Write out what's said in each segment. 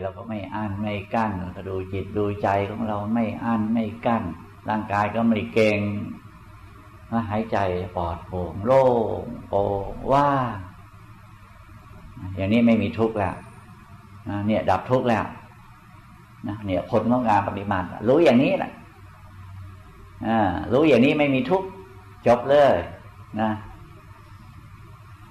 เราก็ไม่อั้นไม่กั้นก็ดูจิตดูใจของเราไม่อั้นไม่กั้น ร่างกายก็ไม่เก่งหายใจปลอดโปร่งโล่งโปร่งว่างอย่างนี้ไม่มีทุกข์แล้วเนี่ย ดับทุกข์แล้วนะเนี่ยผลของการปฏิบัติรู้อย่างนี้แหละรู้อย่างนี้ไม่มีทุกข์จบเลย นะ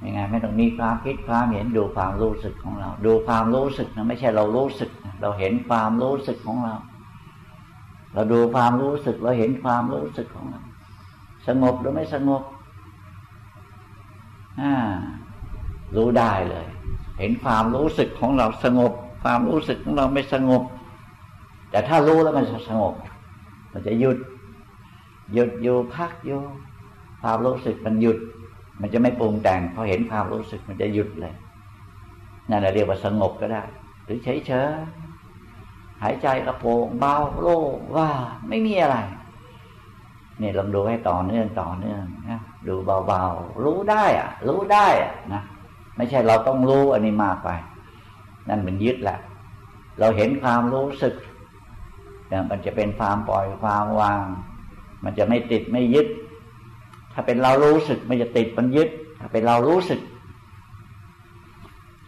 ยังไงไม่ต้องมีความคิดความเห็นดูความรู้สึกของเรา ดูความรู้สึกนะไม่ใช่เรารู้สึก เราเห็นความรู้สึกของเรา เราดูความรู้สึกเราเห็นความรู้สึกของเรา สงบหรือไม่สงบอ่ารู้ได้เลย เห็นความรู้สึกของเราสงบ ความรู้สึกของเราไม่สงบ แต่ถ้ารู้แล้วมันสงบ มันจะหยุด หยุดอยู่พักอยู่ความรู้สึกมันหยุด มันจะไม่ปรุงแต่งพอเห็นความรู้สึกมันจะหยุดเลยนั่นเรียกว่าสงบก็ได้ หรือเฉยเฉยหายใจกระโปงเบาโล่งว่าไม่มีอะไรเนี่ยลองดูให้ต่อเนื่องต่อเนื่องนะดูเบาๆรู้ได้อะรู้ได้อะนะไม่ใช่เราต้องรู้อันนี้มากไป นั่นมันยึดแหละ เราเห็นความรู้สึกมันจะเป็นความปล่อยความวาง มันจะไม่ติดไม่ยึด ถ้าเป็นเรารู้สึกมันจะติดมันยึด ถ้าเป็นเรารู้สึก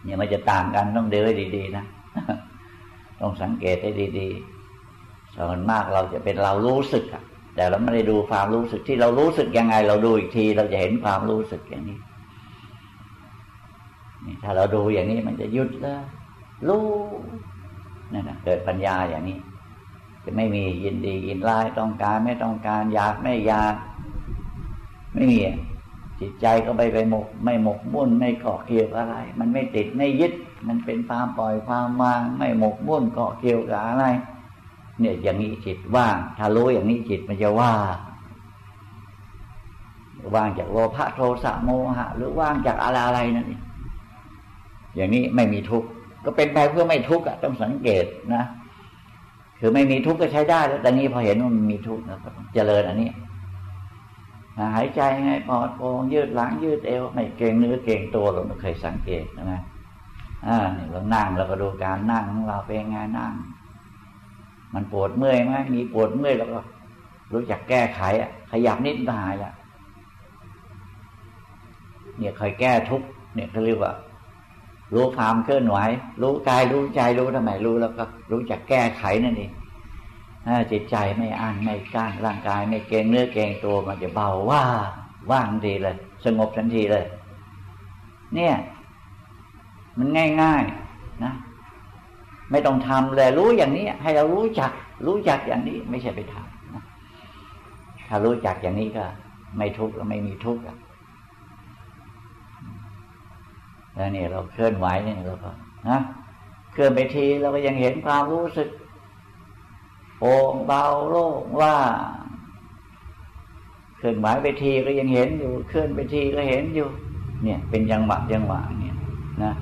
เนี่ยมันจะต่างกันต้องดูให้ดีๆนะต้องสังเกตให้ดีๆส่วนมากเราจะเป็นเรารู้สึกอะแต่เราไม่ได้ดูความรู้สึกที่เรารู้สึกยังไง เราดูอีกที เราจะเห็นความรู้สึกอย่างนี้นี่ถ้าเราดูอย่างนี้มันจะยุดแล้วรู้นั่นนะเกิดปัญญาอย่างนี้ จะไม่มียินดียินร้ายต้องการไม่ต้องการอยากไม่อยาก ไม่มีจิตใจก็ไปไปหมก ไม่หมกมุ่นไม่เกาะเกี่ยวอะไร มันไม่ติดไม่ยึด มันเป็นความปล่อยความวาง ไม่หมกมุ่นเกาะเกี่ยวกับอะไร เนี่ยอย่างนี้จิตว่าง ถ้ารู้อย่างนี้จิตมันจะว่างว่างจากโลภะโทสะโมหะ หรือว่างจากอะไรอะไรนั่นเองอย่างนี้ไม่มีทุกข์ก็เป็นไปเพื่อไม่ทุกข์ต้องสังเกตนะคือไม่มีทุกข์ก็ใช้ได้แล้วแต่นี้พอเห็นว่ามันมีทุกข์นะเจริญอันนี้ หายใจไงปอดโปงยืดหลังยืดเอวไม่เก่งเนื้อเก่งตัวเราไม่เคยสังเกตนะอ่านี่เรานั่งเราก็ดูการนั่งของเราเป็นไงนั่ง มันปวดเมื่อยไหมมีปวดเมื่อยเราก็ รู้จักแก้ไขอะ ขยับนิดหน่อยอะเนี่ยเคยแก้ทุกเนี่ยเขาเรียกว่า รู้ความเคลื่อนไหวรู้กายรู้ใจรู้ทำไมรู้แล้วก็ รู้จักแก้ไขนั่นเอง จิตใจไม่อั้นไม่ก้านร่างกายไม่เกรงเนื้อเกรงตัวมันจะเบาว่าว่างดีเลย สงบทันทีเลย เนี่ย มันง่ายๆนะ ไม่ต้องทำเลยรู้อย่างนี้ ให้เรารู้จัก รู้จักอย่างนี้ ไม่ใช่ไปทำนะถ้ารู้จักอย่างนี้ก็ ไม่ทุกข์ไม่มีทุกข์แล้วนี่เราเคลื่อนไหวนี่เราก็นะเคลื่อนไปทีเราก็ยังเห็นความรู้สึก โป่งเบาโล่งว่าเคลื่อนไหวไปทีก็ยังเห็นอยู่เคลื่อนไปทีก็เห็นอยู่ เนี่ย เป็นยังหวะยังหวะเนี่ยนะ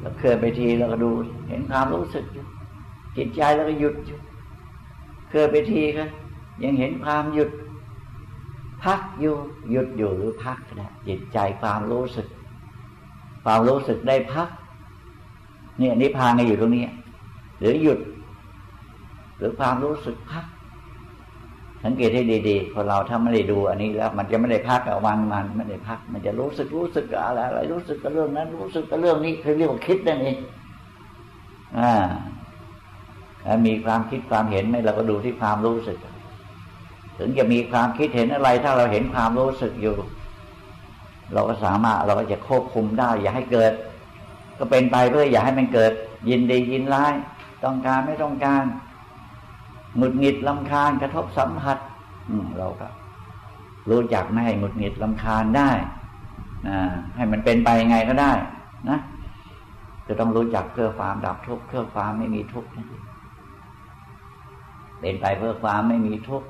เราเคลื่อนไปทีเราก็ดู เห็นความรู้สึกอยู่จิตใจเราก็หยุดอยู่เคลื่อนไปทีก็ยังเห็นความหยุด พักอยู่หยุดอยู่หรือพักนะจิตใจความรู้สึก ความรู้สึกได้พักเนี่ยนิพพานก็อยู่ตรงนี้หรือหยุด หรือความรู้สึกพัก สังเกตให้ดีๆคนเราถ้าไม่ได้ดูอันนี้แล้ว มันจะไม่ได้พักเอาวันมันไม่ได้พัก มันจะรู้สึกรู้สึกอะไรอะไรรู้สึกกับเรื่องนั้น รู้สึกกับเรื่องนี้คือเรียกว่าคิดนั่นเองอ่าแล้วมีความคิดความเห็นไหมเราก็ดูที่ความรู้สึก ถึงจะมีความคิดเห็นอะไร ถ้าเราเห็นความรู้สึกอยู่ เราก็สามารถเราก็จะควบคุมได้ อย่าให้เกิด ก็เป็นไปเพื่ออย่าให้มันเกิด ยินดียินร้าย ต้องการไม่ต้องการ หงุดหงิดลำคาญกระทบสัมผัสเราก็รู้จักไม่ให้หงุดหงิดลำคาญได้นะให้มันเป็นไปยังไงก็ได้ นะจะต้องรู้จักเพื่อความดับทุกข์เพื่อความไม่มีทุกข์เป็นไปเพื่อความไม่มีทุกข์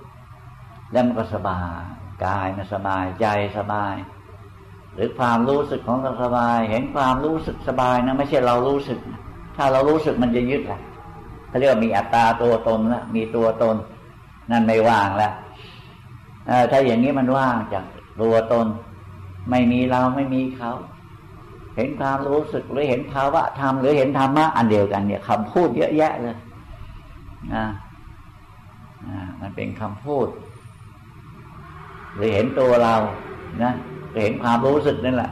แล้วมันก็สบายกายมันสบายใจสบาย หรือความรู้สึกของเราสบาย เห็นความรู้สึกสบายนะไม่ใช่เรารู้สึก ถ้าเรารู้สึกมันจะยึดแหละ เขาเรียกว่ามีอัตตาตัวตนแล้วมีตัวตน นั่นไม่ว่างแล้วถ้าอย่างนี้มันว่างจากตัวตน ไม่มีเราไม่มีเขา เห็นความรู้สึกหรือเห็นภาวะธรรมหรือเห็นธรรมะอันเดียวกันเนี่ยคำพูดเยอะแยะเลยนะมันเป็นคำพูด หรือเห็นตัวเรานะเห็นความรู้สึกนั่นแหละ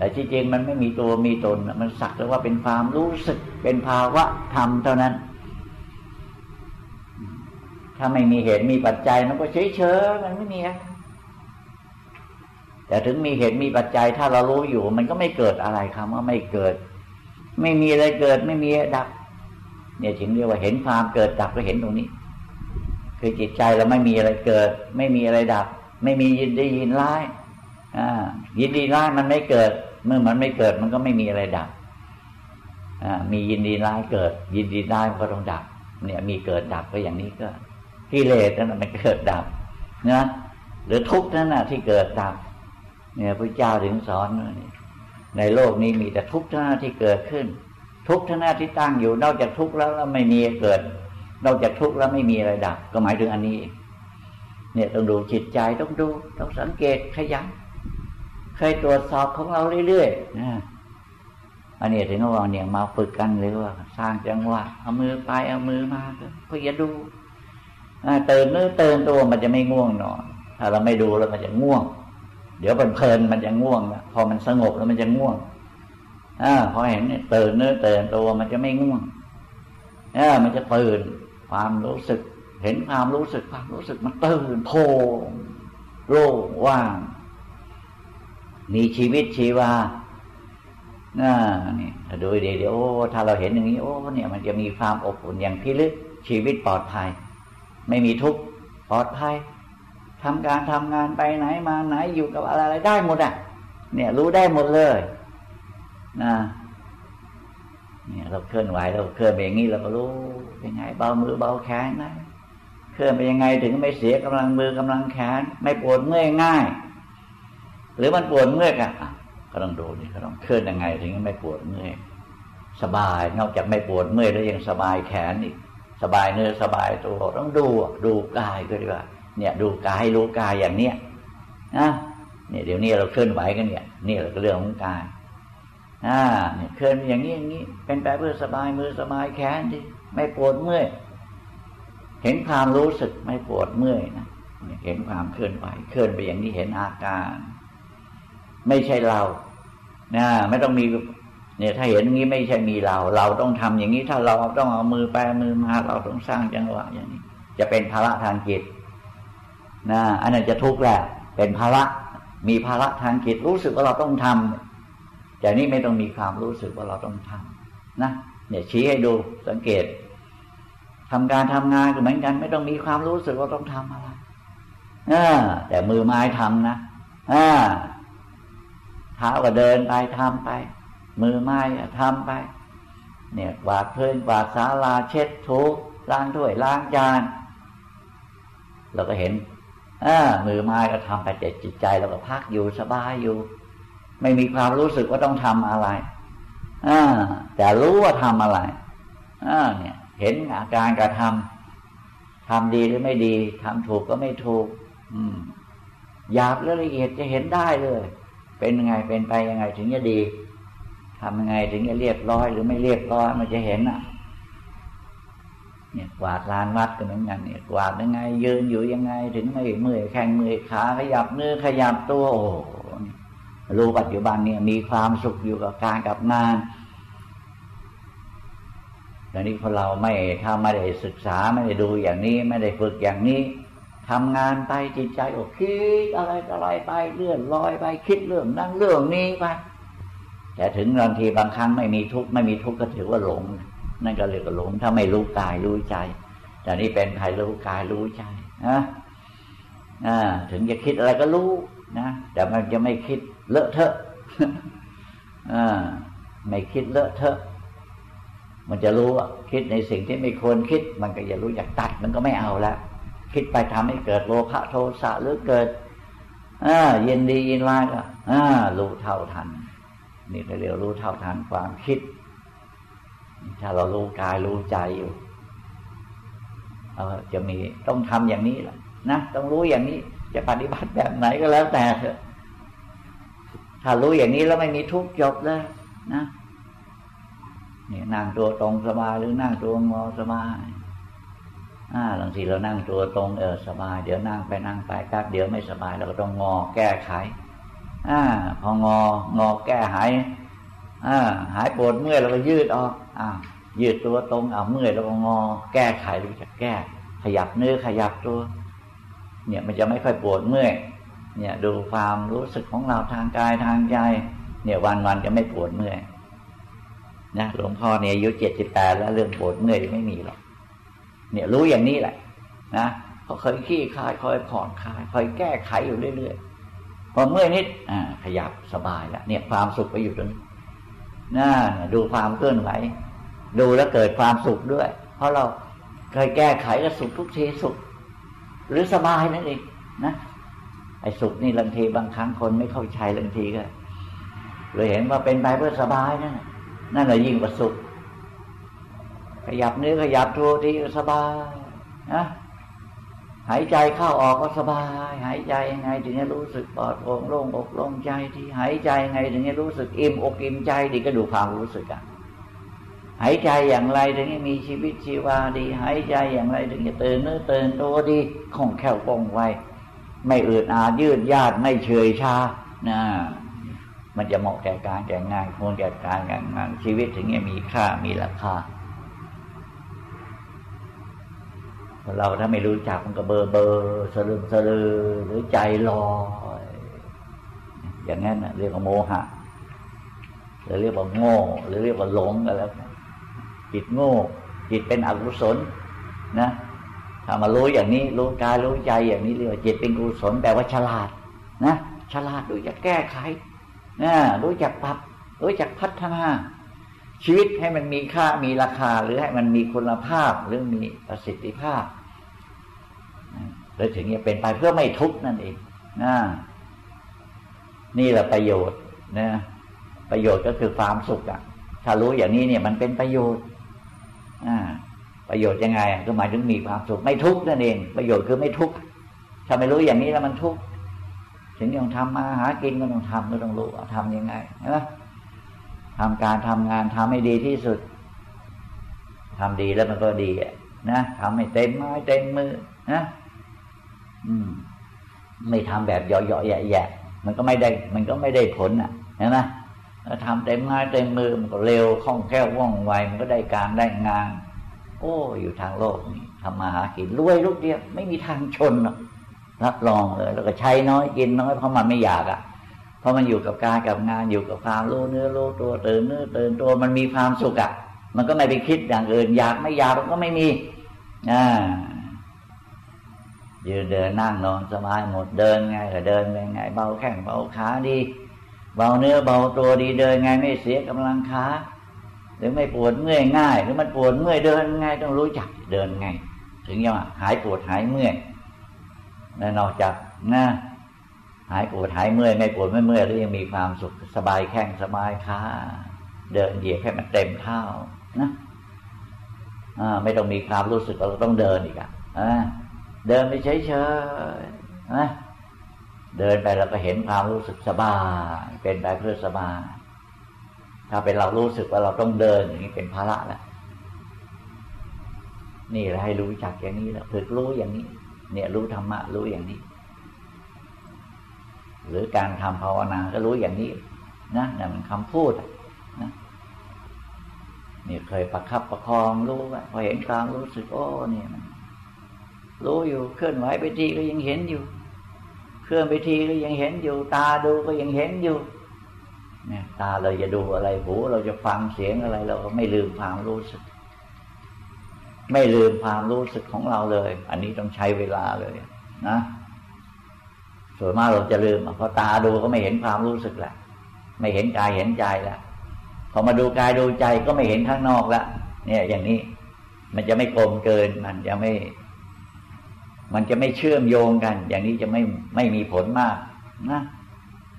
แต่จริงๆมันไม่มีตัวมีตน มันสักแต่ว่าเป็นความรู้สึก เป็นภาวะธรรมเท่านั้น ถ้าไม่มีเหตุมีปัจจัยมันก็เฉยเฉยมันไม่มีแต่ถึงมีเหตุมีปัจจัย ถ้าเรารู้อยู่ มันก็ไม่เกิดอะไรคำว่าไม่เกิด ไม่มีอะไรเกิดไม่มีดับ เนี่ยถึงเรียกว่าเห็นความเกิดดับก็เห็นตรงนี้ คือจิตใจเราไม่มีอะไรเกิด ไม่มีอะไรดับ ไม่มียินดียินร้ายอ่ายินดีร้ายมันไม่เกิด เมื่อมันไม่เกิดมันก็ไม่มีอะไรดับอ่ามียินดีร้ายเกิด ยินดีร้ายก็ต้องดับ เนี่ย มีเกิดดับก็อย่างนี้ก็กิเลสนั่นมันเกิดดับนะหรือทุกข์นั่นน่ะ ที่เกิดดับ เนี่ยพระเจ้าถึงสอนในโลกนี้มีแต่ทุกข์ท่านที่เกิดขึ้น ทุกข์ท่านที่ตั้งอยู่ นอกจากทุกข์แล้วแล้วไม่มีเกิด นอกจากทุกข์แล้วไม่มีอะไรดับ ก็หมายถึงอันนี้ เนี่ยต้องดูจิตใจต้องดู ต้องสังเกตขยัน เคยตรวจสอบของเราเรื่อยๆนะอันนี้ถึงว่าเนี่ยมาฝึกกันหรือว่าสร้างจังหวะเอามือไปเอามือมาเพื่อจะดูเตือนเนื้อเตือนตัวมันจะไม่ง่วงนอนถ้าเราไม่ดูแล้วมันจะง่วง เดี๋ยวเพลินมันจะง่วงนะพอมันสงบแล้วมันจะง่วงอ่าพอเห็นเนี่ยเตื่นเนื้อเตื่นตัวมันจะไม่ง่วงอ่ามันจะตื่นความรู้สึก เห็นความรู้สึกความรู้สึกมันตื่นโพงโล่งว่าง มีชีวิตชีวาน่านี่ดูดีเดี๋ยวถ้าเราเห็นอย่างนี้โอ้เนี่ย มันจะมีความอบอุ่นอย่างพิลึกชีวิตปลอดภัย ไม่มีทุกข์ปลอดภัยทำการทำงานไปไหนมาไหนอยู่กับอะไรได้หมดอะ เนี่ย รู้ได้หมดเลยนะเนี่ย เราเคลื่อนไหวเราเคลื่อนไปอย่างนี้เราก็รู้เป็นไงเบามือเบาแขนนะเคลื่อนไปยังไงถึงไม่เสียกำลังมือกำลังแขน ไม่ปวดเมื่อยง่าย หรือมันปวดเมื่อยอะก็ต้องดูนี่ก็ต้องเคลื่อนยังไงถึงไม่ปวดเมื่อยสบายนอกจากไม่ปวดเมื่อยแล้วยังสบายแขนอีก สบายเนื้อสบายตัวต้องดูดูกายก็ดีกว่า เนี่ยดูกายรู้กายอย่างเนี้ยนะเนี่ยเดี๋ยวนี้เราเคลื่อนไหวกันเนี่ยนี่แหละก็เรื่องของกายอ่าเนี่ยเคลื่อนอย่างนี้อย่างนี้ เป็นไปเพื่อสบายมือสบายแขนที่ไม่ปวดเมื่อยเห็นความรู้สึกไม่ปวดเมื่อยนะเห็นความเคลื่อนไหวเคลื่อนไปอย่างนี้เห็นอาการ ไม่ใช่เรานะไม่ต้องมี เนี่ย ถ้าเห็นอย่างนี้ไม่ใช่มีเรา เราต้องทำอย่างนี้ถ้าเราต้องเอามือแปมือมาเราต้องสร้างจังหวะอย่างนี้ จะเป็นภาระทางจิตนะอันนั้นจะทุกข์แหละเป็นภาระมีภาระทางจิตรู้สึกว่าเราต้องทำแต่นี้ไม่ต้องมีความรู้สึกว่าเราต้องทำนะเนี่ยชี้ให้ดูสังเกตทำการทำงานก็เหมือนกัน ไม่ต้องมีความรู้สึกว่าต้องทำอะไรแต่มือไม้ทำนะ เท้าก็เดินไปทำไป มือไม้ทำไป เนี่ยกวาดพื้นกวาดศาลาเช็ดถูล้างถ้วยล้างจานเราก็เห็นอมือไม้ก็ทำไปแต่จิตใจเราก็พักอยู่สบายอยู่ ไม่มีความรู้สึกว่าต้องทำอะไรอแต่รู้ว่าทำอะไรอเนี่ย เห็นอาการกระทำทำดีหรือไม่ดีทำถูกก็ไม่ถูก อืมหยาบและละเอียดจะเห็นได้เลย เป็นยังไงเป็นไปยังไงถึงจะดีทำยังไงถึงจะเรียบร้อยหรือไม่เรียบร้อยมันจะเห็นอะ เนี่ยกวาดลานวัดก็เหมือนกันเนี่ยกวาดยังไง ยืนอยู่ยังไง ถึงไม่เมื่อยแข้งเมื่อยขาขยับเนื้อขยับตัวโอ้รู้ปัจจุบันเนี่ยมีความสุขอยู่กับการกับงานแต่นี้คนเราไม่ถ้าไม่ได้ศึกษาไม่ได้ดูอย่างนี้ ไม่ได้ฝึกอย่างนี้ ทำงานไปจิตใจโอ้คิดอะไรอะไรไปเลื่อนลอยไปคิดเรื่องนั้นเรื่องนี้ไปแต่ถึงบางทีบางครั้งไม่มีทุกข์ไม่มีทุกข์ก็ถือว่าหลง นั่นก็เรียกว่าหลง ถ้าไม่รู้กายรู้ใจ แต่นี่เป็นใครรู้กายรู้ใจนะถึงจะคิดอะไรก็รู้นะแต่มันจะไม่คิดเลอะเทอะไม่คิดเลอะเทอะ มันจะรู้ว่าคิดในสิ่งที่ไม่ควรคิด มันก็จะรู้อยากตัดมันก็ไม่เอาแล้ว คิดไปทำให้เกิดโลภะโทสะหรือเกิดอ่าเย็นดียินร้ายก็อ่ารู้เท่าทัน นี่เรียกรู้เท่าทันความคิด ถ้าเรารู้กายรู้ใจอยู่เออจะมีต้องทำอย่างนี้แหละนะต้องรู้อย่างนี้ จะปฏิบัติแบบไหนก็แล้วแต่เถอะถ้ารู้อย่างนี้แล้วไม่มีทุกข์จบเลยนะเนี่ยนั่งตัวตรงสบายหรือนั่งตัวงอสบาย อ่าบางทีเรานั่งตัวตรงเออสบาย เดี๋ยวนั่งไปนั่งไปแป๊บเดี๋ยวไม่สบายเราก็ต้องงอแก้ไข อ่า พององอแก้หายอ่าหายปวดเมื่อยเราก็ยืดออกอ่ายืดตัวตรงเอาเมื่อยเราก็งอ แก้ไขรู้จักแก้ ขยับเนื้อขยับตัว เนี่ยมันจะไม่ค่อยปวดเมื่อยเนี่ยดูความรู้สึกของเราทางกายทางใจเนี่ยวันวันจะไม่ปวดเมื่อยนะหลวงพ่อเนี่ยอายุเจ็ดสิบแปดแล้วเรื่องปวดเมื่อยไม่มีหรอก เนี่ยรู้อย่างนี้แหละ นะเขาเคยขี้คายคอยผ่อนคลายคอยแก้ไขอยู่เรื่อยๆพอเมื่อยนิดอ่า ขยับสบายแล้วเนี่ยความสุขไปอยู่ตรงนี้นะดูความเคลื่อนไหวดูแล้วเกิดความสุขด้วย เพราะเราเคยแก้ไขก็สุขทุกทีสุข หรือสบายนั่นเองนะไอ้สุขนี่บางทีบางครั้งคนไม่เข้าใจบางทีก็เลยเห็นว่าเป็นไปเพื่อสบายนั่นนั่นแหละยิ่งกว่าสุข ขยับเนื้อขยับตัวทีก็สบายนะหายใจเข้าออกก็สบาย หายใจยังไงถึงจะรู้สึกปลอดโปร่งโล่งอกโล่งใจที่หายใจยังไงถึงจะรู้สึกอิ่มอกอิ่มใจดีก็ดูความรู้สึกอะหายใจอย่างไรถึงจะมีชีวิตชีวาดี หายใจอย่างไรถึงจะตื่นเนื้อตื่นตัวดีคล่องแคล่วว่องไวไม่อืดอาดยืดยาดไม่เฉยชานะมันจะเหมาะแก่การแก่งานควรแก่การแก่งานชีวิตถึงจะมีค่ามีราคา เราถ้าไม่รู้จักมันก็เบอร์เบอร์สลืมสลือหรือใจลอยอย่างนั้นเรียกว่าโมหะหรือเรียกว่าโง่ หรือเรียกว่าหลงก็แล้วจิตโง่ จิตเป็นอกุศลนะถ้ามารู้อย่างนี้ รู้กายรู้ใจอย่างนี้เรียกว่าจิตเป็นกุศลแปลว่าฉลาด นะฉลาดรู้จักแก้ไขนะรู้จักปรับรู้จักพัฒนา ชีวิตให้มันมีค่ามีราคา หรือให้มันมีคุณภาพหรือมีประสิทธิภาพแล้วถึงจะเป็นไปเพื่อไม่ทุกข์นั่นเองนะนี่แหละประโยชน์นะประโยชน์ก็คือความสุขอะ ถ้ารู้อย่างนี้เนี่ยมันเป็นประโยชน์อ่าประโยชน์ยังไงก็หมายถึงมีความสุขไม่ทุกข์นั่นเอง ประโยชน์คือไม่ทุกข์ถ้าไม่รู้อย่างนี้แล้วมันทุกข์ถึงยังทำมาหากินก็ต้องทำก็ต้องรู้ทำยังไงนะ ทำการทำงานทำให้ดีที่สุดทำดีแล้วมันก็ดีนะทำให้เต็มไม้เต็มมือนะอืม ไม่ทำแบบเหยาะๆแย่ๆมันก็ไม่ได้ มันก็ไม่ได้ผลอะเห็นไหมทำเต็มไม้เต็มมือมันก็เร็วคล่องแคล่วว่องไวมันก็ได้การได้งาน โอ้อยู่ทางโลกนี่ทำมาหากินรวยลูกเดียว ไม่มีทางชนหรอกรับรองเลย แล้วก็ใช้น้อยกินน้อยเพราะมันไม่อยากอะ เพราะมันอยู่กับการกับงานอยู่กับความรู้เนื้อรู้ตัวตื่นเนื้อตื่นตัวมันมีความสุขอะ มันก็ไม่ไปคิดอย่างอื่น อยากไม่อยากมันก็ไม่มีอ่ายืนเดินนั่งนอนสบายหมดเดินไงก็เดินไปไง เบาแข้งเบาขาดี เบาเนื้อเบาตัวดีเดินไงไม่เสียกำลังขาหรือไม่ปวดเมื่อยง่าย หรือมันปวดเมื่อยเดินไงต้องรู้จักเดินไง ถึงจะหายปวดหายเมื่อยและนอกจากนะ หายปวดหายเมื่อยไม่ปวดไม่เมื่อยแล้วยังมีความสุขสบายแข้งสบายขาเดินเหยียบให้มันเต็มเท้านะไม่ต้องมีความรู้สึกเราต้องเดินอีกอะเดินไปเฉยๆนะเดินไปเราก็เห็นความรู้สึกสบาย เป็นไปเพื่อสบาย ถ้าเป็นเรารู้สึกว่าเราต้องเดินอย่างนี้เป็นภาระแล้วนี่แหละให้รู้จักอย่างนี้แล้วฝึกรู้อย่างนี้ เนี่ยรู้ธรรมะรู้อย่างนี้ หรือการทำภาวนาก็รู้อย่างนี้นะนี่มันคำพูดนะนี่เคยประคับประคองรู้ว่าพอเห็นความรู้สึกโอ้เนี่ยมันรู้อยู่เคลื่อนไหวไปทีก็ยังเห็นอยู่ เคลื่อนไปทีก็ยังเห็นอยู่ ตาดูก็ยังเห็นอยู่เนี่ยตาเราจะดูอะไรหูเราจะฟังเสียงอะไร เราก็ไม่ลืมความรู้สึก ไม่ลืมความรู้สึกของเราเลย อันนี้ต้องใช้เวลาเลยนะ ส่วนมากเราจะลืมพอตาดูก็ไม่เห็นความรู้สึกแหละไม่เห็นกายเห็นใจแล้วพอมาดูกายดูใจก็ไม่เห็นข้างนอกแล้วเนี่ย อย่างนี้มันจะไม่กลมเกิน มันจะไม่ มันจะไม่เชื่อมโยงกัน อย่างนี้จะไม่ไม่มีผลมากนะ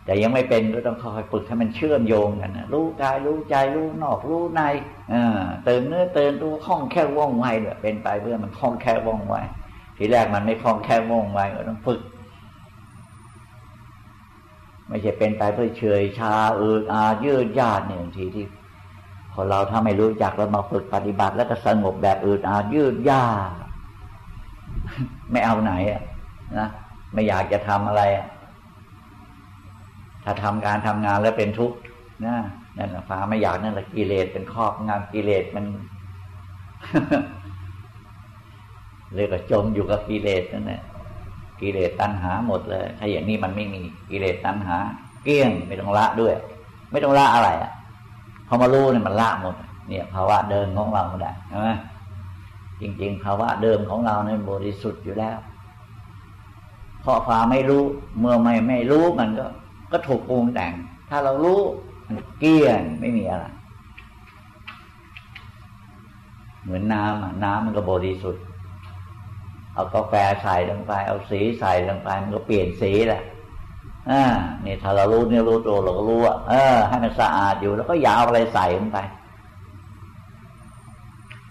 แต่ยังไม่เป็นก็ต้องคอยฝึกให้มันเชื่อมโยงกันนะรู้กายรู้ใจรู้นอกรู้ในเออเติมเนื้อเติมตัวคล่องแค่ว่องไวเนี่ยเป็นไปเพื่อมันคล่องแค่ว่องไวทีแรกมันไม่คล่องแค่ว่องไวก็ต้องฝึก ไม่ใช่เป็นไปเพื่อเฉยชาอืดอายืดยาดเนี่ยบางทีที่พอเราถ้าไม่รู้จักเรามาฝึกปฏิบัติแล้วก็สงบแบบอืดอายืดยาไม่เอาไหนอะนะไม่อยากจะทำอะไรอะถ้าทำการทำงานแล้วเป็นทุกข์นะนั่นแหละฟ้าไม่อยากนั่นแหละกิเลสเป็นครอบงานกิเลสมันเรียกว่าจมอยู่กับกิเลสนั่นแหละ กิเลสตัณหาหมดเลย ถ้าอย่างนี้มันไม่มีกิเลสตัณหา เกลี้ยงไม่ต้องละด้วย ไม่ต้องละอะไรอะพอมารู้เนี่ยมันละหมด เนี่ยภาวะเดิมของเราได้ใช่ไหมจริง ๆ ภาวะเดิมของเราเนี่ยบริสุทธิ์อยู่แล้วเพราะฟ้าไม่รู้ เมื่อไม่ไม่รู้มันก็ ก็ถูกปรุงแต่ง ถ้าเรารู้มันเกลี้ยงไม่มีอะไรเหมือนน้ำอะน้ำมันก็บริสุทธิ์ เอากาแฟใส่ลงไป เอาสีใส่ลงไปมันก็เปลี่ยนสีแหละอ่านี่ถ้าเรารู้เนี่ยรู้ตัวเราก็รู้ว่าเออให้มันสะอาดอยู่ แล้วก็อย่าเอาอะไรใส่ลงไป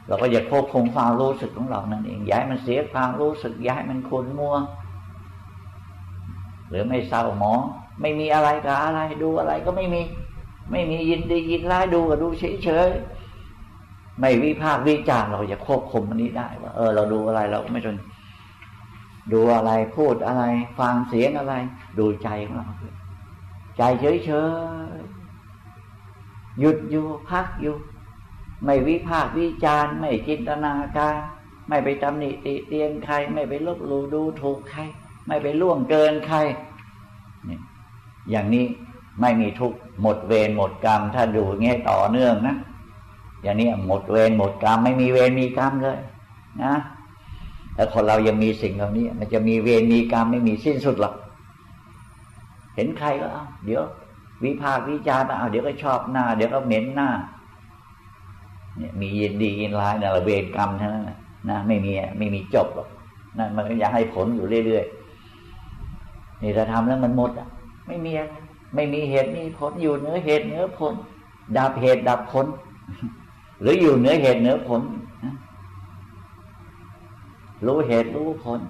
เราก็อย่าควบคุมความรู้สึกของเรานั่นเองย้ายมันเสียความรู้สึกย้ายมันขุนมัว หรือไม่เศร้าหมองไม่มีอะไรกับอะไรดูอะไรก็ไม่มี ไม่มียินดียินร้ายดูก็ดูเฉยๆไม่วิพากษ์วิจารเราจะควบคุมมันนี้ได้ว่าเออเราดูอะไรเราไม่จน ดูอะไรพูดอะไร ฟังเสียงอะไร ดูใจของเราใจเฉยๆหยุดอยู่พักอยู่ ไม่วิพากวิจารไม่จินตนาการ ไม่ไปตำหนิติเตียนใคร ไม่ไปลบหลู่ดูถูกใคร ไม่ไปล่วงเกินใครนี่อย่างนี้ไม่มีทุกหมดเวรหมดกรรม ถ้าดูเงี้ยต่อเนื่องนะอย่างนี้หมดเวรหมดกรรม ไม่มีเวรมีกรรมเลย นะ แต่คนเรายังมีสิ่งเหล่านี้ มันจะมีเวรมีกรรมไม่มีสิ้นสุดหรอก เห็นใครก็เอาเดี๋ยว วิพากวิจารณ์เอาเดี๋ยวก็ชอบหน้า เดี๋ยวก็เหม็นหน้า เนี่ยมียินดียินร้ายเนี่ยเวรกรรมเท่านั้นนะไม่มีไม่มีจบหรอกนั่นมันก็อยากให้ผลอยู่เรื่อยๆนี่ถ้าทำแล้วมันหมดอะ ไม่มีไรไม่มีเหตุมีผลอยู่เหนือเหตุเหนือผลดับเหตุดับผลหรืออยู่เหนือเหตุเหนือผล รู้เหตุรู้ผล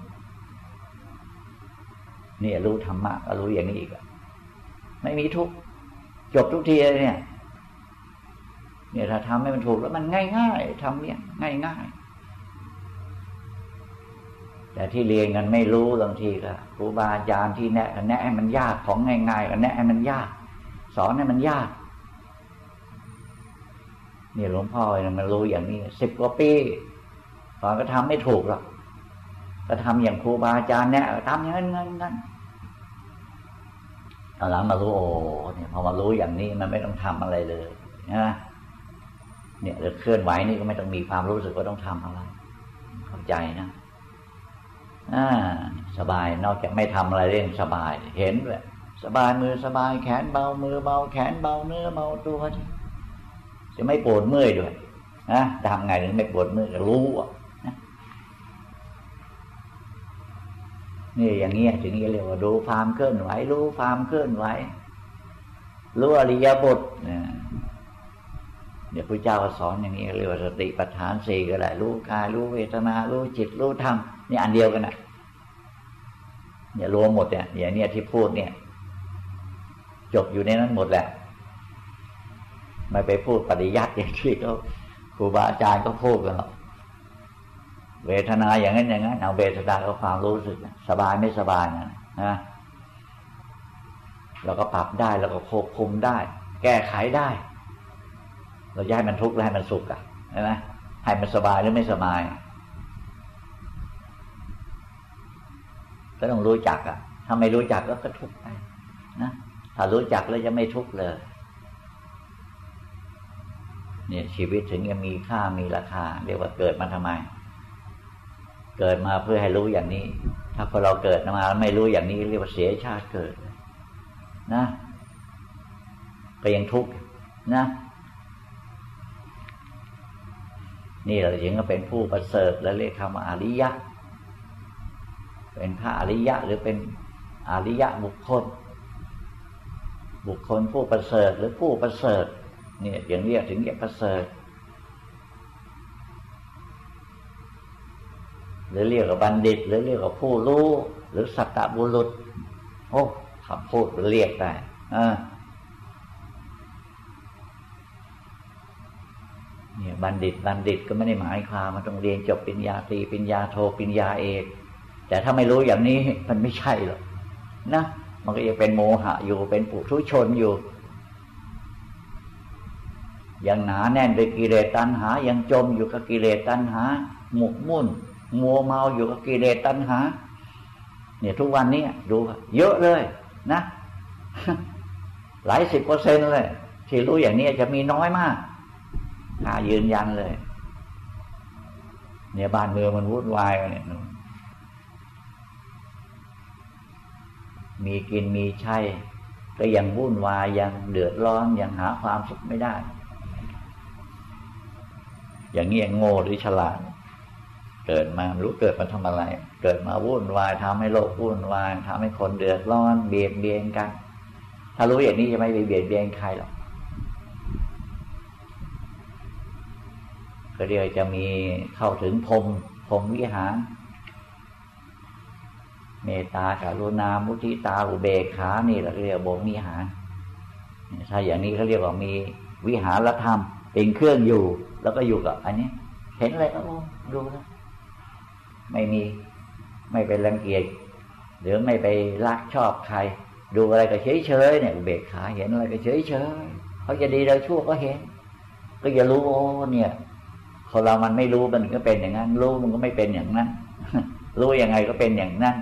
เนี่ยรู้ธรรมะก็รู้อย่างนี้อีกไม่มีทุกจบทุกทีเลยเนี่ย เนี่ยถ้าทำให้มันถูกแล้วมันง่ายๆทำเนี่ยง่ายๆแต่ที่เรียนกันไม่รู้บางทีก็ครูบาอาจารย์ที่แนะแนะให้มันยากของง่ายๆก็แนะให้มันยาก สอนให้มันยากนี่หลวงพ่อเนี่ยมันรู้อย่างนี้สิบกว่าปีตอนก็ทำไม่ถูกหรอก ก็ทำอย่างครูบาอาจารย์เนี่ยทำอย่างนั้นงั้นงั้นตอนหลังมารู้โอ้เนี่ยพอมารู้อย่างนี้มันไม่ต้องทำอะไรเลยนะเนี่ยหรือเคลื่อนไหวนี่ก็ไม่ต้องมีความรู้สึกว่าต้องทำอะไร เข้าใจนะอ่าสบายนอกจากไม่ทำอะไรเรื่องสบาย เห็นเลยสบายมือสบายแขนเบามือเบาแขนเบาเนื้อเบาตัวจะไม่ปวดเมื่อยด้วยนะทำไงถึงไม่ปวดเมื่อยรู้อะ นี่อย่างเงี้ยถึงเรียกว่าดูความเคลื่อนไหว รู้ความเคลื่อนไหวรู้อริยบทเนี่ยเดี๋ยวพระเจ้าสอนอย่างนี้เรียกว่าสติปัฏฐานสี่ก็ได้รู้กายรู้เวทนา รู้จิตรู้ธรรมนี่อันเดียวกันนะเนี่ยรวมหมดเนี่ยอย่างเนี้ยที่พูดเนี่ย จบอยู่ในนั้นหมดแหละไม่ไปพูดปริยัติอย่างที่เขาครูบาอาจารย์ก็พูดกันหรอก เวทนาอย่างนั้นอย่างนั้นเอาเวทนาก็ความรู้สึกสบายไม่สบายนะนะเราก็ปรับได้เราก็ควบคุมได้ แก้ไขได้ เราย้ายมันทุกข์ให้มันสุขอะใช่ไหมให้มันสบายหรือไม่สบาย ก็ต้องรู้จักอะ ถ้าไม่รู้จักก็ก็ทุกข์ไปนะถ้ารู้จักแล้วจะไม่ทุกข์เลย เนี่ยชีวิตถึงจะมีค่ามีราคา เรียกว่าเกิดมาทำไม เกิดมาเพื่อให้รู้อย่างนี้ ถ้าพอเราเกิดมาแล้วไม่รู้อย่างนี้เรียกว่าเสียชาติเกิด นะ ก็ยังทุกข์นะ นี่เราจึงก็เป็นผู้ประเสริฐและเรียกคำว่าอริยะ เป็นพระอริยะหรือเป็นอริยะบุคคล บุคคลผู้ประเสริฐหรือผู้ประเสริฐเนี่ยอย่างเรียกถึงเรียกประเสริฐ หรือเรียกว่าบัณฑิต หรือเรียกว่าผู้รู้ หรือสัตบุรุษ โอ้คคำพูดเรียกได้อ่าเนี่ยบัณฑิตบัณฑิตก็ไม่ได้หมายความมันต้องเรียนจบปริญญาตรีปริญญาโทปริญญาเอกแต่ถ้าไม่รู้อย่างนี้มันไม่ใช่หรอกนะมันก็ยังเป็นโมหะอยู่เป็นปุถุชนอยู่ยังหนาแน่นด้วยกิเลสตัณหา ยังจมอยู่กับกิเลสตัณหา หมกมุ่น มัวเมาอยู่กับกิเลสตัณหา เนี่ยทุกวันนี้ดูเยอะเลยนะ หลายสิบเปอร์เซ็นต์เลย ที่รู้อย่างนี้จะมีน้อยมากหายืนยันเลย เนี่ยบ้านเมืองมันวุ่นวายเนี่ยมีกินมีใช้ก็ยังวุ่นวายยังเดือดร้อนยังหาความสุขไม่ได้ อย่างนี้โง่หรือฉลาด เกิดมารู้เกิดมาทำอะไร เกิดมาวุ่นวายทำให้โลกวุ่นวายทำให้คนเดือดร้อนเบียดเบียนกัน ถ้ารู้อย่างนี้จะไม่ไปเบียดเบียนใครหรอกก็เรียกจะมีเข้าถึงพรมพรมวิหารเมตตากรุณามุทิตาอุเบกขานี่เราเรียกบ่มวิหารถ้าอย่างนี้เขาเรียกว่ามีวิหารธรรมเป็นเครื่องอยู่ แล้วก็อยู่กับ อันนี้ เห็นอะไรก็ดูนะ ไม่มีไม่ไปรังเกียจหรือไม่ไปรักชอบใคร ดูอะไรก็เฉยเฉยเนี่ยเบกขาเห็นอะไรก็เฉยเฉยเขาจะดีเราชั่วก็เห็น ก็อย่ารู้โอ้เนี่ยคนเรามันไม่รู้มันก็เป็นอย่างนั้น รู้มันก็ไม่เป็นอย่างนั้น รู้ยังไงก็เป็นอย่างนั้น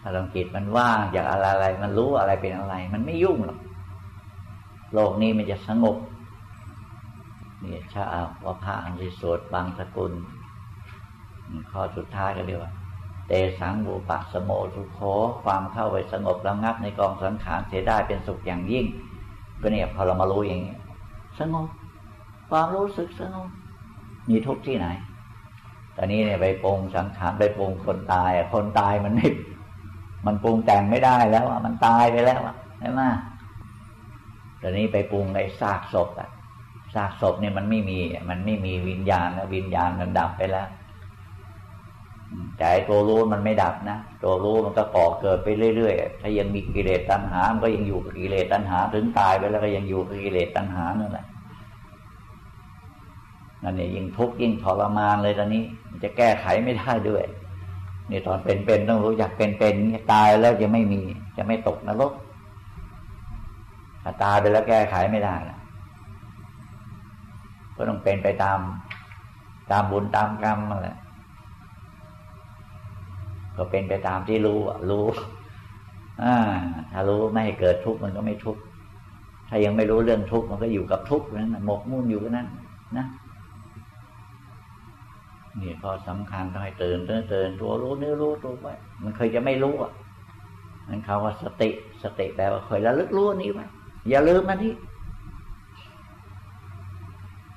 ถ้าลองจิตมันว่างจากอะไรอะไร มันรู้อะไรเป็นอะไร มันไม่ยุ่งหรอกโลกนี้มันจะสงบนี่ชาว่าพระอันที่สวดบางสกุล ข้อสุดท้ายก็เรียกว่า เตสังบูปะสโมทุโคความเข้าไปสงบระงับในกองสังขารเสียได้เป็นสุขอย่างยิ่ง ก็เนี่ยพอเรามารู้อย่างนี้สงบความรู้สึกสงบมีทุกที่ไหน ตอนนี้เนี่ยไปปรุงสังขารไปปรุงคนตาย คนตายมันไม่มันปรุงแต่งไม่ได้แล้วอะมันตายไปแล้วอะใช่ไหมตอนนี้ไปปรุงในซากศพอะซากศพเนี่ยมันไม่มี มันไม่มีวิญญาณวิญญาณมันดับไปแล้ว แต่ตัวรู้มันไม่ดับนะ ตัวรู้มันก็ก่อเกิดไปเรื่อยๆ ถ้ายังมีกิเลสตัณหา มันก็ยังอยู่กับกิเลสตัณหา ถึงตายไปแล้วก็ยังอยู่กับกิเลสตัณหานั่นแหละนั่นเนี่ยยิ่งทุกข์ยิ่งทรมานเลยตอนนี้ มันจะแก้ไขไม่ได้ด้วยนี่ตอนเป็นๆต้องรู้อยากเป็นๆตายแล้วจะไม่มี จะไม่ตกนรกถ้าตายไปแล้วแก้ไขไม่ได้ละก็ต้องเป็นไปตาม ตามบุญตามกรรมนั่นแหละ ก็เป็นไปตามที่รู้รู้อ่าถ้ารู้ไม่ให้เกิดทุกข์มันก็ไม่ทุกข์ถ้ายังไม่รู้เรื่องทุกข์มันก็อยู่กับทุกข์นั้นหมกมุ่นอยู่กับนั้นนะนี่พอสำคัญต้องให้ตื่นตื่นตื่นตัวรู้เนื้อรู้ตัวไว้มันเคยจะไม่รู้อะนั่นเขาว่าสติสติแปลว่าเคยระลึกรู้นี้ไว้อย่าลืมมันนี่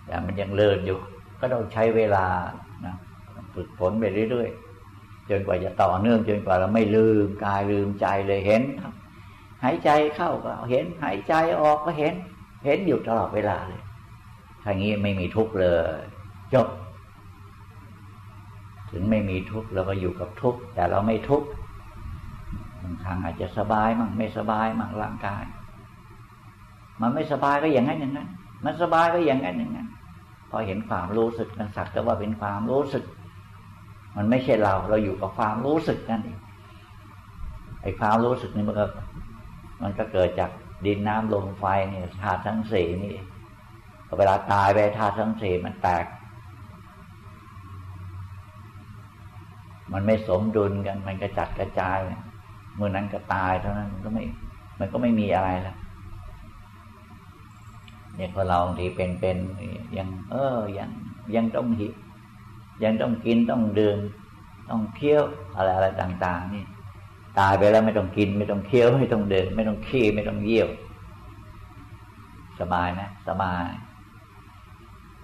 แต่มันยังเลินอยู่ ก็ต้องใช้เวลานะฝึกฝนไปเรื่อยๆ จนกว่าจะต่อเนื่องจนกว่าเราไม่ลืมกายลืมใจเลยเห็นหายใจเข้าก็เห็นหายใจออกก็เห็น เห็นอยู่ตลอดเวลาเลยถ้างี้ไม่มีทุกข์เลยจบ ถึงไม่มีทุกข์เราก็อยู่กับทุกข์แต่เราไม่ทุกข์บางครั้งอาจจะสบายมั่งไม่สบายมั่งร่างกาย มันไม่สบายก็อย่างนั้นอย่างนั้น มันสบายก็อย่างนั้นอย่างนั้นพอเห็นความรู้สึกมันสักแต่ว่าเป็นความรู้สึก มันไม่ใช่เรา เราอยู่กับความรู้สึกนั่นเองไอ้ความรู้สึกนี่มันก็มันก็เกิดจากดินน้ำลมไฟเนี่ยธาตุทั้งสี่นี่เวลาตายไปธาตุทั้งสี่มันแตก มันไม่สมดุลกัน มันกระจัดกระจายเมื่อนั้นก็ตายเท่านั้นมันก็ไม่ มันก็ไม่มีอะไรแล้วเนี่ยพอเราบางทีเป็นเป็นยัง เออยังยังต้องหิ ยังต้องกินต้องดื่มต้องเคี้ยวอะไรอะไรต่าง ๆ นี่ ตายไปแล้วไม่ต้องกิน ไม่ต้องเคี้ยวไม่ต้องเดินไม่ต้องขี้ไม่ต้องเยี่ยว สบายนะสบาย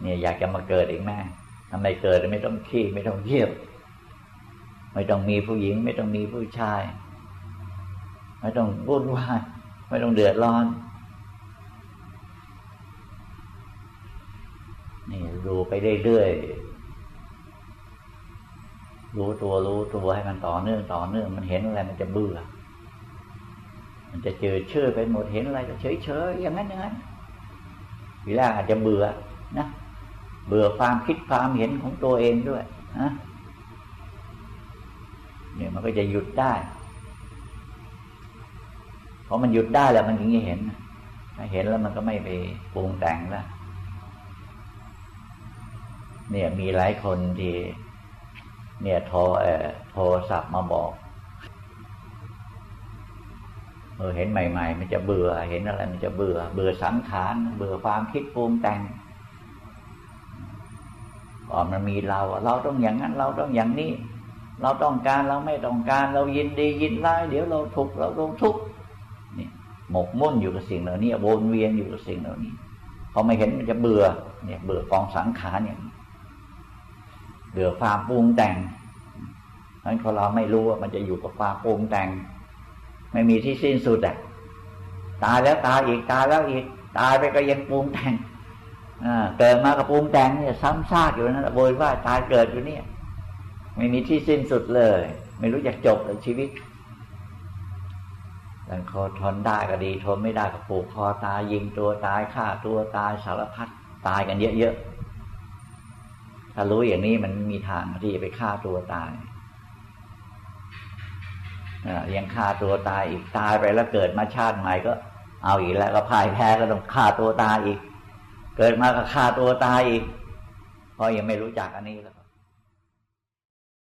เนี่ยอยากจะมาเกิดอีกแม่ทำไมเกิดไม่ต้องขี้ไม่ต้องเยี่ยว ไม่ต้องมีผู้หญิง ไม่ต้องมีผู้ชาย ไม่ต้องวุ่นวายไม่ต้องเดือดร้อนนี่ดูไปเรื่อยๆ รู้ตัวรู้ตัวให้มันต่อเนื่องต่อเนื่องมันเห็นอะไรมันจะเบื่อ มันจะเจอเชื่อไปหมดเห็นอะไรก็เฉยเฉยอย่างนั้นอย่างนั้นทีแรกอาจจะเบื่อนะเบื่อความคิดความเห็นของตัวเองด้วยนะเนี่ยมันก็จะหยุดได้พอมันหยุดได้แล้วมันถึงจะเห็นถ้าเห็นแล้วมันก็ไม่ไปปรุงแต่งแล้วเนี่ยมีหลายคนที่ เนี่ยโทรเอ่อโทรศัพท์มาบอกเออเห็นใหม่ ๆ มันจะเบื่อ เห็นอะไรมันจะเบื่อ เบื่อสังขารเบื่อความคิดปรุงแต่งก่อนมันมีเรา เราต้องอย่างนั้น เราต้องอย่างนี้ เราต้องการเราไม่ต้องการ เรายินดียินร้ายเดี๋ยวเราทุกข์เราลงทุกข์นี่หมกมุ่นอยู่กับสิ่งเหล่านี้วนเวียนอยู่กับสิ่งเหล่านี้พอไม่เห็นมันจะเบื่อเนี่ย เบื่อกองสังขารอย่าง เบื่อความปรุงแต่งนั้นพอเราไม่รู้ว่ามันจะอยู่กับความปรุงแต่ง ไม่มีที่สิ้นสุดอะตายแล้วตายอีกตายแล้วอีก ตายไปก็ยังปรุงแต่งเกิดมากับปรุงแต่งเนี่ย ซ้ำซากอยู่นั่นโวยว่าตายเกิดอยู่เนี่ย ไม่มีที่สิ้นสุดเลย ไม่รู้จะจบเลยชีวิตแต่คอทนได้ก็ดี ทนไม่ได้ก็ผูกคอตายยิงตัวตายฆ่าตัวตายสารพัดตายกันเยอะๆ ถ้ารู้อย่างนี้มันมีทางที่จะไปฆ่าตัวตายยังฆ่าตัวตายอีกตายไปแล้วเกิดมาชาติใหม่ก็ เอาอีกแล้วก็พ่ายแพ้ก็ต้องฆ่าตัวตายอีก เกิดมาก็ฆ่าตัวตายอีกเพราะยังไม่รู้จักอันนี้แล้ว